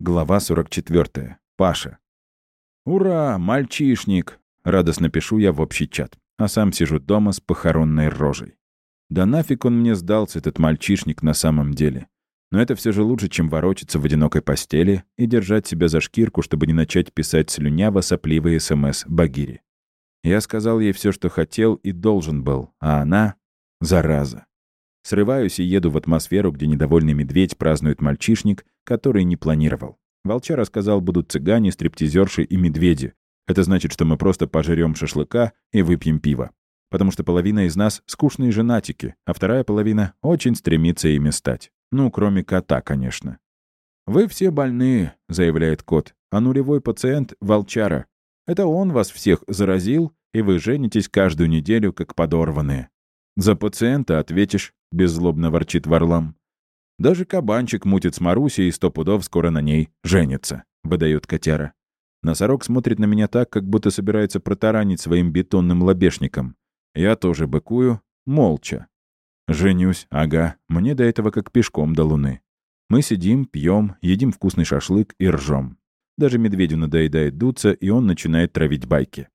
Глава 44. Паша. «Ура, мальчишник!» — радостно пишу я в общий чат, а сам сижу дома с похоронной рожей. Да нафиг он мне сдался, этот мальчишник, на самом деле. Но это все же лучше, чем ворочаться в одинокой постели и держать себя за шкирку, чтобы не начать писать слюняво сопливые СМС Багири. Я сказал ей все, что хотел и должен был, а она — зараза. Срываюсь и еду в атмосферу, где недовольный медведь празднует мальчишник, который не планировал. Волча рассказал, будут цыгане, стриптизерши и медведи. Это значит, что мы просто пожрем шашлыка и выпьем пиво. Потому что половина из нас — скучные женатики, а вторая половина очень стремится ими стать. Ну, кроме кота, конечно. «Вы все больные, — заявляет кот, «а нулевой пациент — волчара. Это он вас всех заразил, и вы женитесь каждую неделю, как подорванные. За пациента ответишь, беззлобно ворчит Варлам. Даже кабанчик мутит с Марусей и сто пудов скоро на ней женится, выдает котяра. Носорог смотрит на меня так, как будто собирается протаранить своим бетонным лобешником. Я тоже быкую, молча. Женюсь, ага, мне до этого как пешком до луны. Мы сидим, пьем, едим вкусный шашлык и ржем. Даже медведю надоедает дуться, и он начинает травить байки.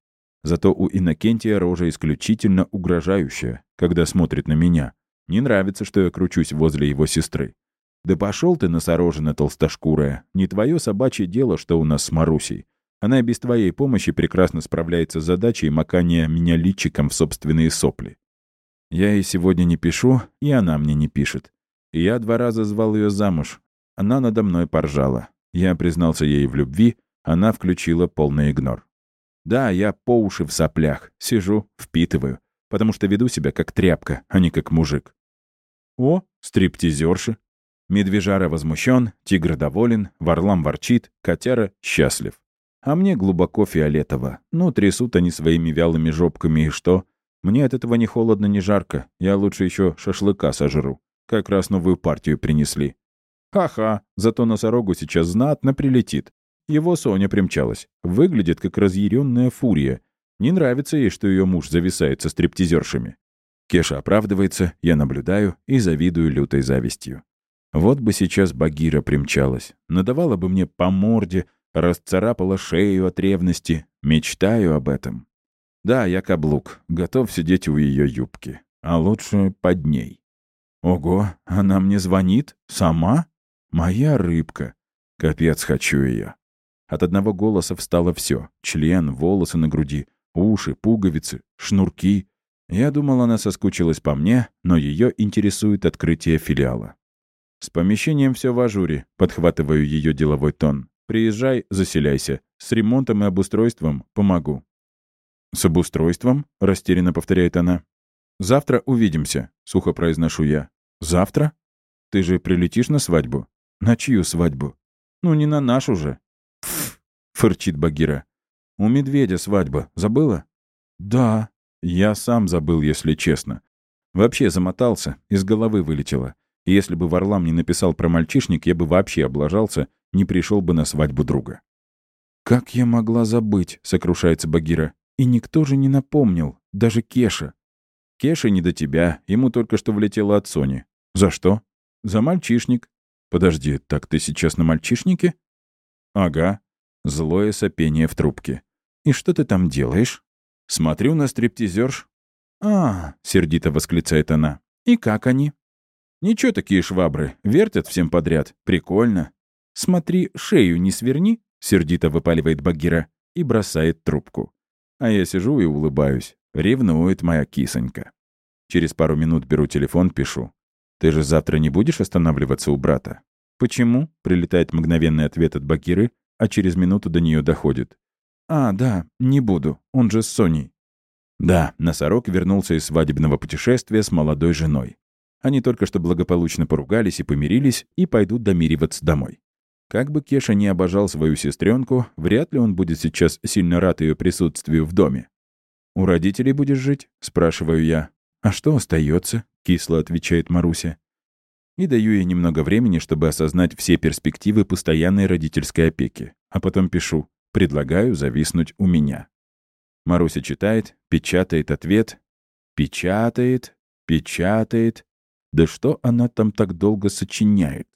Зато у Иннокентия рожа исключительно угрожающая, когда смотрит на меня. Не нравится, что я кручусь возле его сестры. «Да пошел ты, носорожина толстошкурая! Не твое собачье дело, что у нас с Марусей. Она и без твоей помощи прекрасно справляется с задачей макания меня личиком в собственные сопли. Я ей сегодня не пишу, и она мне не пишет. Я два раза звал ее замуж. Она надо мной поржала. Я признался ей в любви, она включила полный игнор. Да, я по уши в соплях, сижу, впитываю, потому что веду себя как тряпка, а не как мужик. О, стриптизерши. Медвежара возмущен, тигр доволен, варлам ворчит, котяра счастлив. А мне глубоко фиолетово. Ну, трясут они своими вялыми жопками, и что? Мне от этого ни холодно, ни жарко. Я лучше еще шашлыка сожру. Как раз новую партию принесли. Ха-ха, зато носорогу сейчас знатно прилетит. Его Соня примчалась. Выглядит как разъяренная фурия. Не нравится ей, что ее муж зависает со стриптизершами. Кеша оправдывается, я наблюдаю и завидую лютой завистью. Вот бы сейчас Багира примчалась, надавала бы мне по морде, расцарапала шею от ревности. Мечтаю об этом. Да, я каблук, готов сидеть у ее юбки, а лучше под ней. Ого, она мне звонит? Сама? Моя рыбка. Капец, хочу ее. От одного голоса встало все: член, волосы на груди, уши, пуговицы, шнурки. Я думал, она соскучилась по мне, но ее интересует открытие филиала. «С помещением все в ажуре», — подхватываю ее деловой тон. «Приезжай, заселяйся. С ремонтом и обустройством помогу». «С обустройством?» — растерянно повторяет она. «Завтра увидимся», — сухо произношу я. «Завтра? Ты же прилетишь на свадьбу?» «На чью свадьбу?» «Ну, не на нашу же фырчит Багира. «У медведя свадьба. Забыла?» «Да». «Я сам забыл, если честно. Вообще замотался, из головы вылетело. И если бы Варлам не написал про мальчишник, я бы вообще облажался, не пришел бы на свадьбу друга». «Как я могла забыть?» — сокрушается Багира. «И никто же не напомнил. Даже Кеша». «Кеша не до тебя. Ему только что влетело от Сони». «За что?» «За мальчишник». «Подожди, так ты сейчас на мальчишнике?» «Ага. Злое сопение в трубке. «И что ты там делаешь?» «Смотрю на стриптизерш». «А!» — сердито восклицает она. «И как они?» «Ничего такие швабры. Вертят всем подряд. Прикольно». «Смотри, шею не сверни», — сердито выпаливает Багира и бросает трубку. А я сижу и улыбаюсь. Ревнует моя кисонька. Через пару минут беру телефон, пишу. «Ты же завтра не будешь останавливаться у брата?» «Почему?» — прилетает мгновенный ответ от Багиры, а через минуту до нее доходит. «А, да, не буду, он же с Соней». Да, носорог вернулся из свадебного путешествия с молодой женой. Они только что благополучно поругались и помирились и пойдут домириваться домой. Как бы Кеша не обожал свою сестренку, вряд ли он будет сейчас сильно рад ее присутствию в доме. «У родителей будешь жить?» — спрашиваю я. «А что остается? кисло отвечает Маруся и даю ей немного времени, чтобы осознать все перспективы постоянной родительской опеки. А потом пишу «Предлагаю зависнуть у меня». Маруся читает, печатает ответ. Печатает, печатает. Да что она там так долго сочиняет?